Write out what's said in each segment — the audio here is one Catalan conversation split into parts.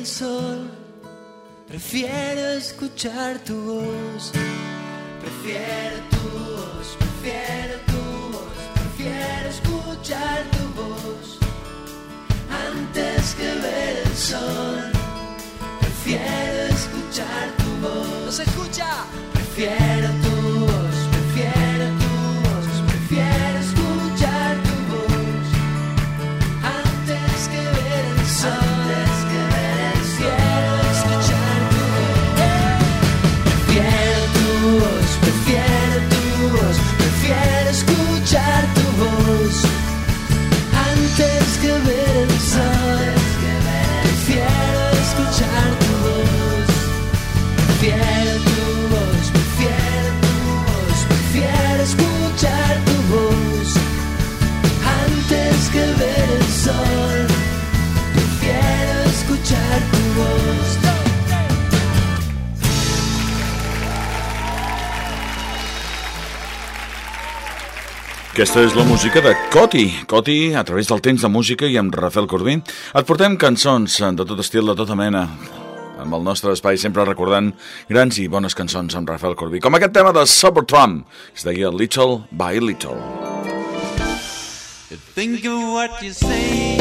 el sol. Prefiero escuchar tu voz, prefiero tu voz, prefiero tu voz, prefiero escuchar tu voz antes que ver el sol. Prefiero escuchar tu voz. ¿No se escucha? Prefiero tu Aquesta és la música de Coti. Coti, a través del temps de música i amb Rafael Corbí, et portem cançons de tot estil, de tota mena, amb el nostre espai sempre recordant grans i bones cançons amb Rafael Corbí, com aquest tema de Supertramp, que es deia Little by Little. Think of what you say.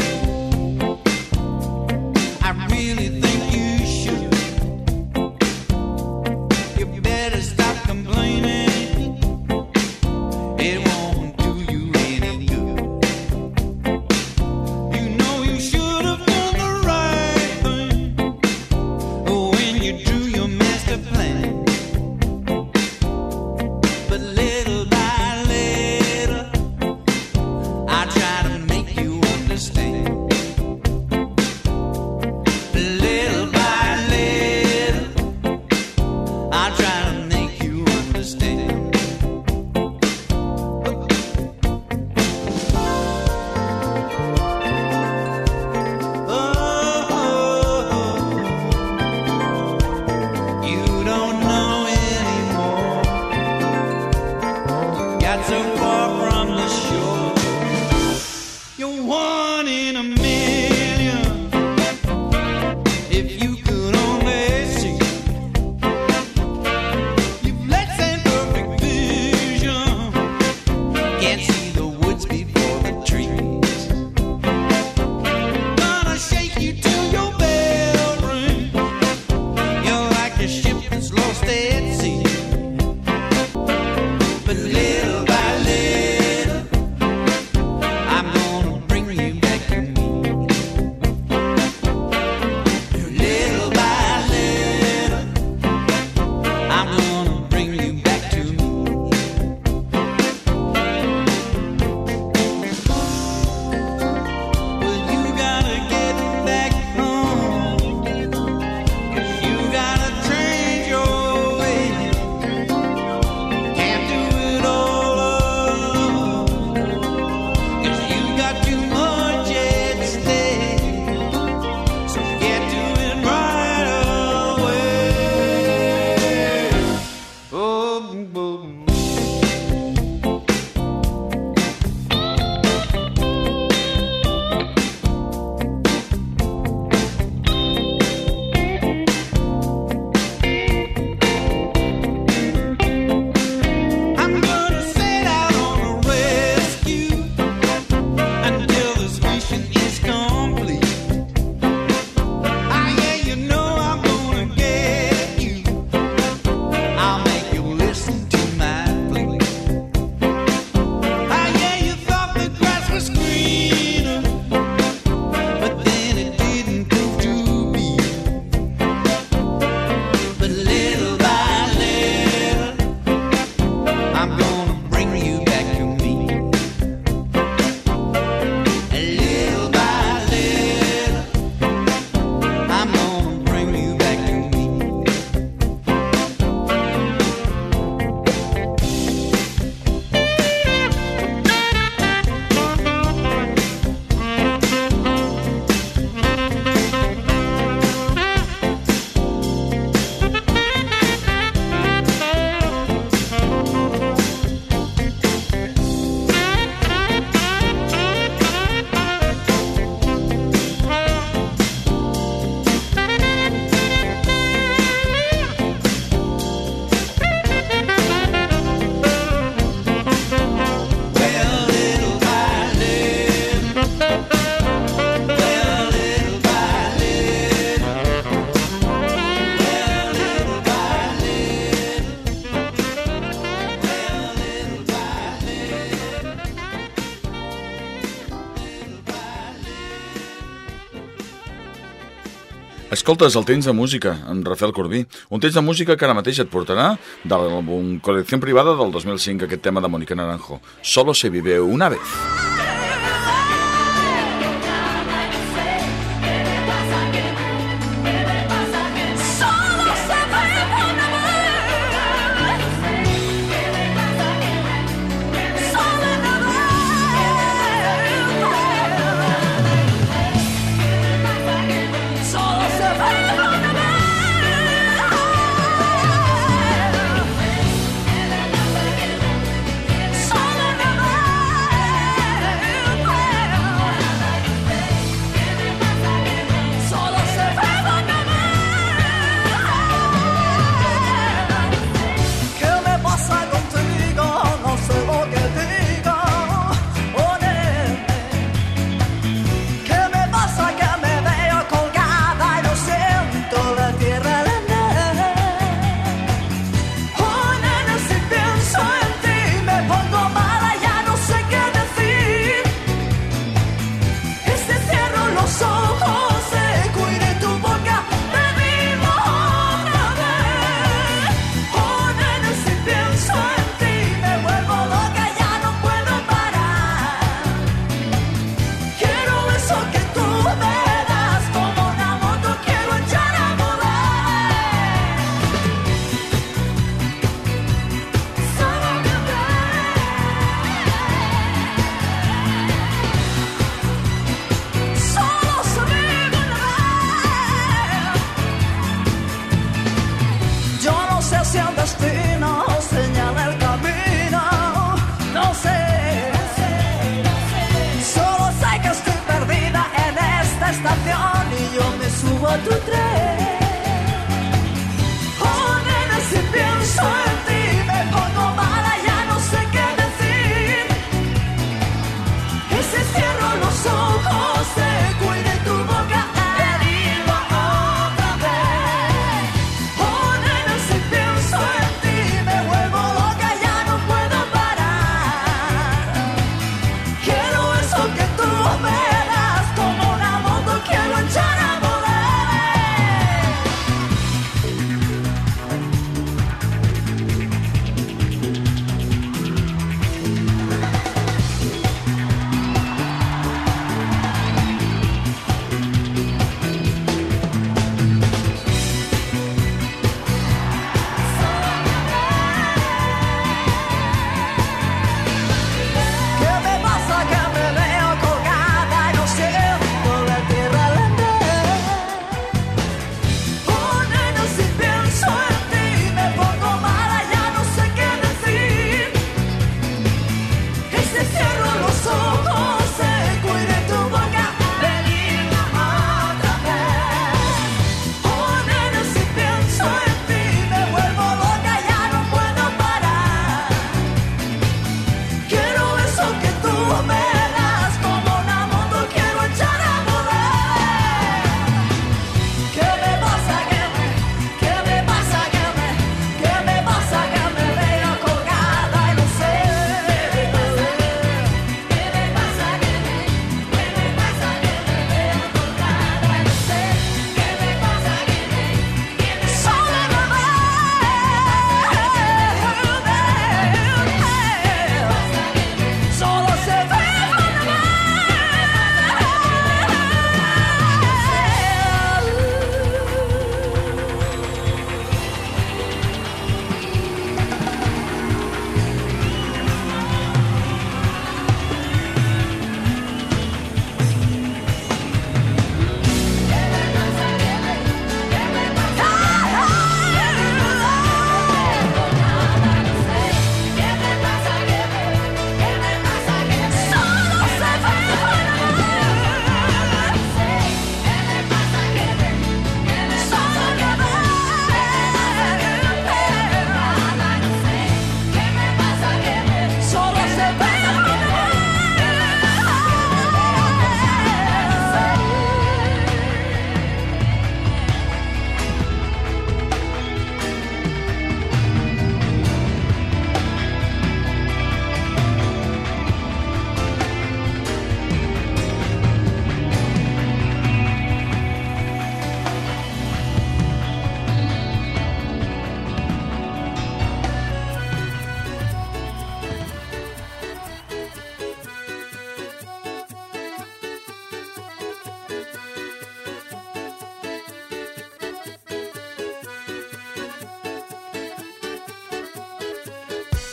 Escoltes el temps de música, amb Rafael Corbí. Un temps de música que ara mateix et portarà de l'àlbum Col·lecció Privada del 2005, aquest tema de Mònica Naranjo. Solo se vive una vez.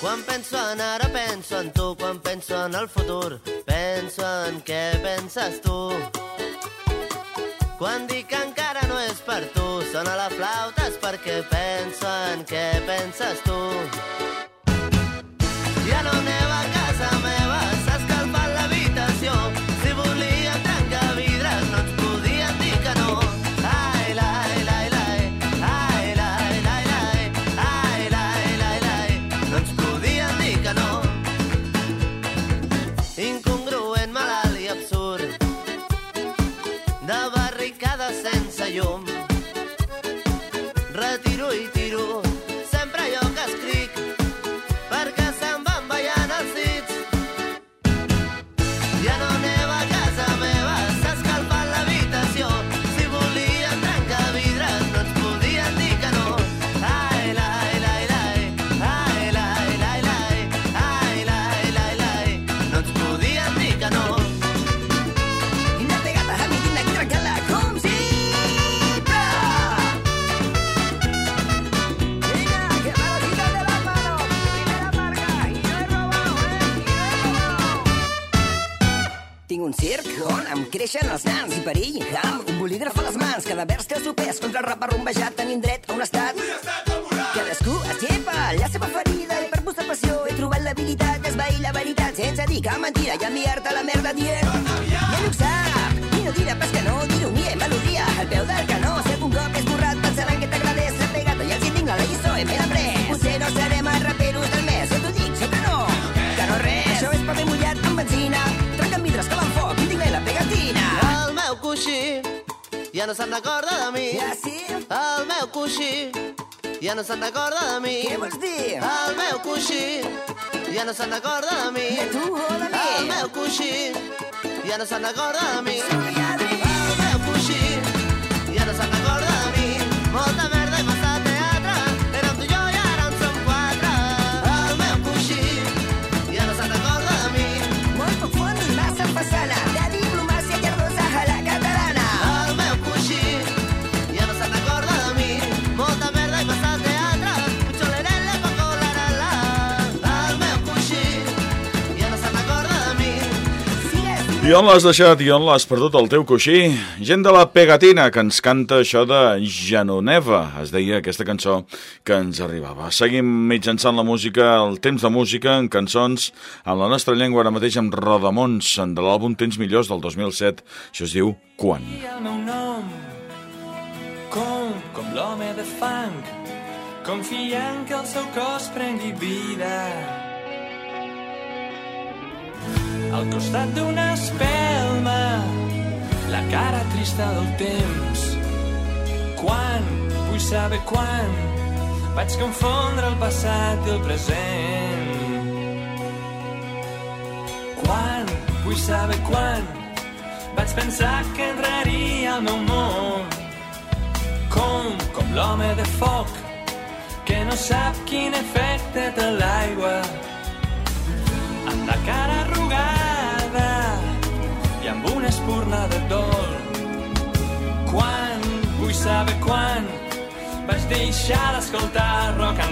Quan penso en ara, penso en tu. Quan penso en el futur, penso en què penses tu. Quan dic que encara no és per tu, sona la flauta és perquè penso en què penses tu. Ja no neva a amb un bolígraf a les mans. Cada vers té el seu pes contra el rap arrombejat tenim dret a un estat. Cadascú es llepa la seva ferida i per buscar passió he trobat l'habilitat d'esvair la veritat sense dir cap mentira i enviar-te la merda dient coixí ja no se'n recorda de mi. ja sí? El meu coixí ja no se'n recorda de mi. què vols dir? El meu coixí ja no se'n recorda de mi. de tu o de mi? El meu coixí ja no se'n recorda de mi. Soy Adri. I on l'has deixat i on l'has perdut el teu coixí? Gent de la pegatina que ens canta això de Janoneva, es deia aquesta cançó que ens arribava. Seguim mitjançant la música, el temps de música, en cançons, en la nostra llengua ara mateix amb Rodamons, de l'àlbum Temps Millors del 2007. Això es diu Quan. El meu nom com, com l'home de fang confiant que el seu cos prengui vida al costat d'una espelma la cara trista del temps. Quan, vull saber quan. Vaig confondre el passat i el present. Quan, vull saber quan. Vaig pensar que entraria al meu món. Com, com l'home de foc que no sap quin efecte té l'aigua la cara arrugada i amb una espurna de dol. Quan, vull saber quan vaig deixar d'escoltar rock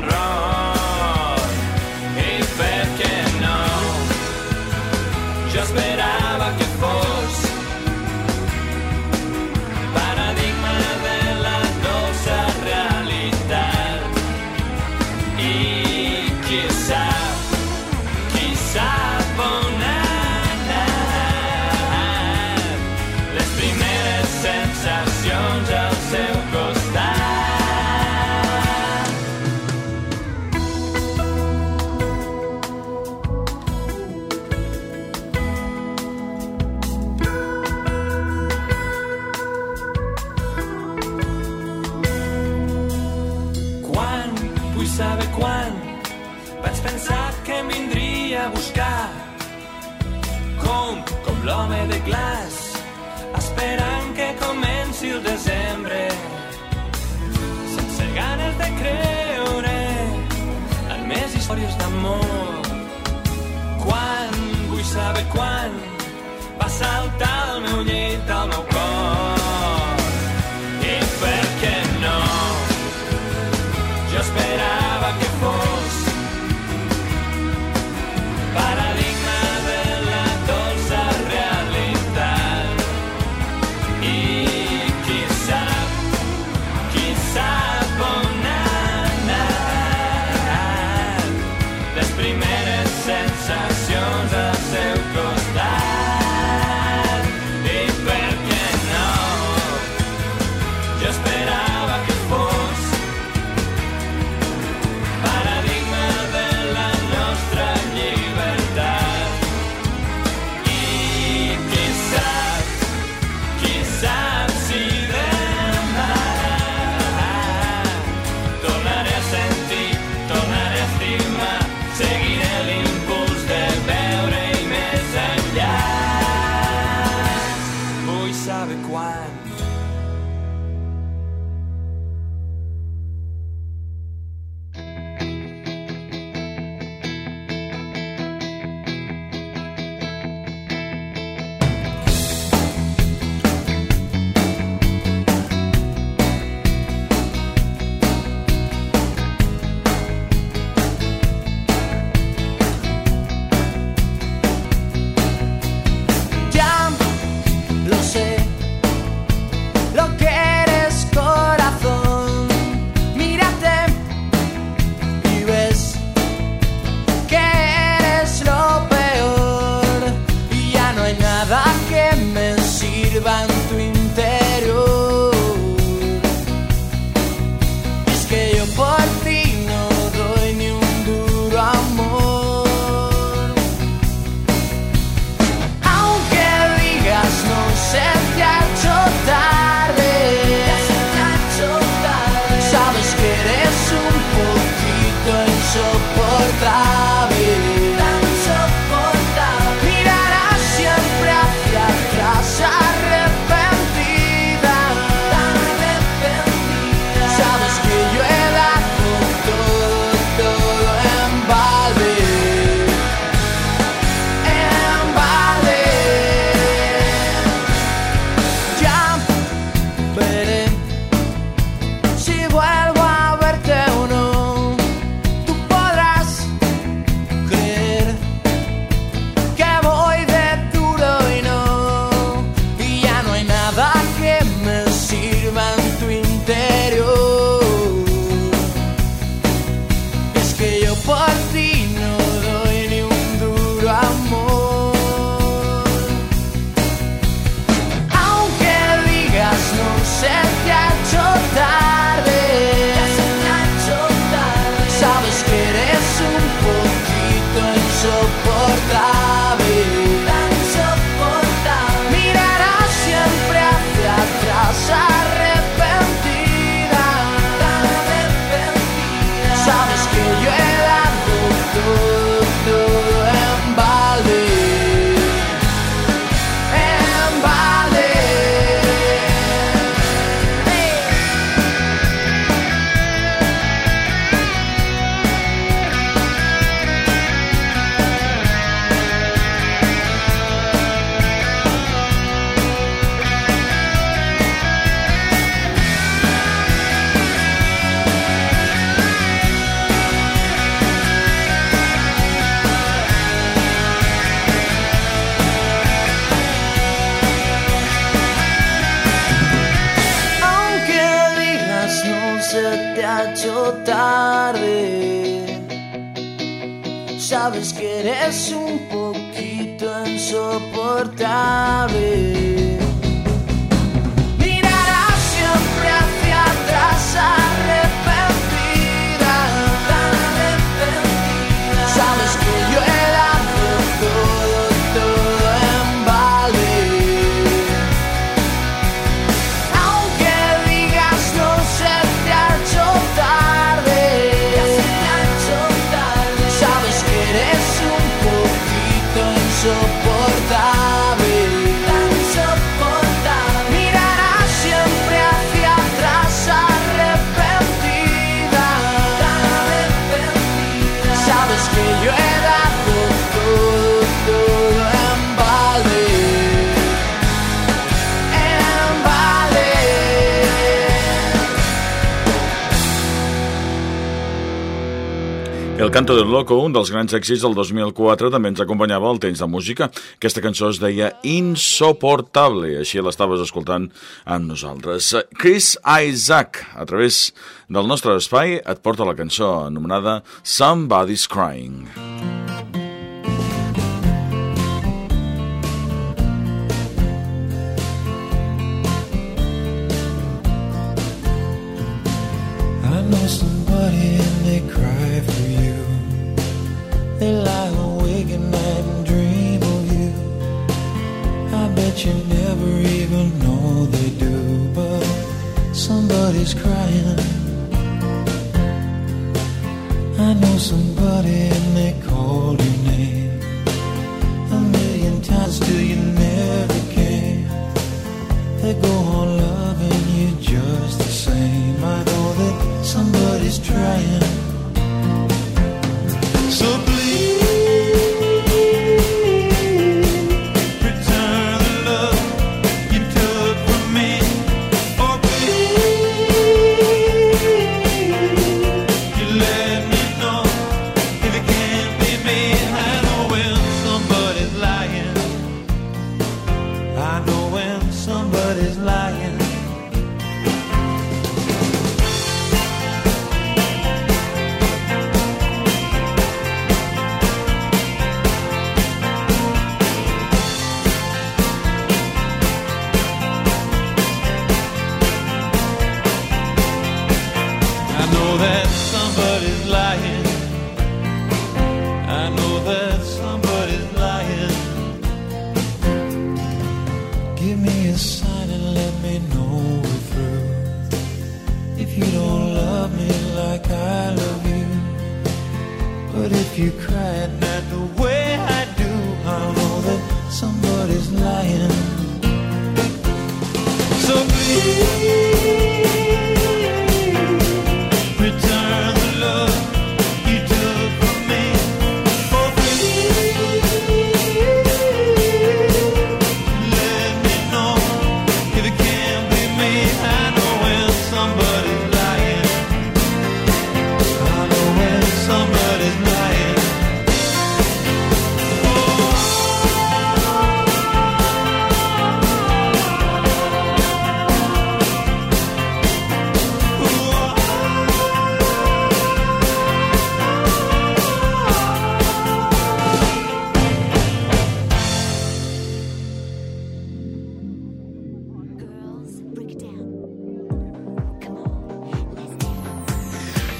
Canto del Loco, un dels grans èxits del 2004, també ens acompanyava el temps de música. Aquesta cançó es deia Insoportable, així l'estaves escoltant amb nosaltres. Chris Isaac, a través del nostre espai, et porta la cançó anomenada Somebody's Crying. Somebody's Crying.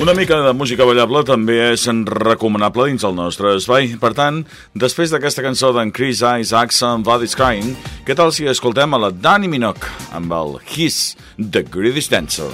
Una mica de música ballable també és recomanable dins el nostre espai. Per tant, després d'aquesta cançó d'en Chris Isaacson, Body's Crying, què tal si escoltem a la Dani Minoc amb el His, The Greatest Dancer?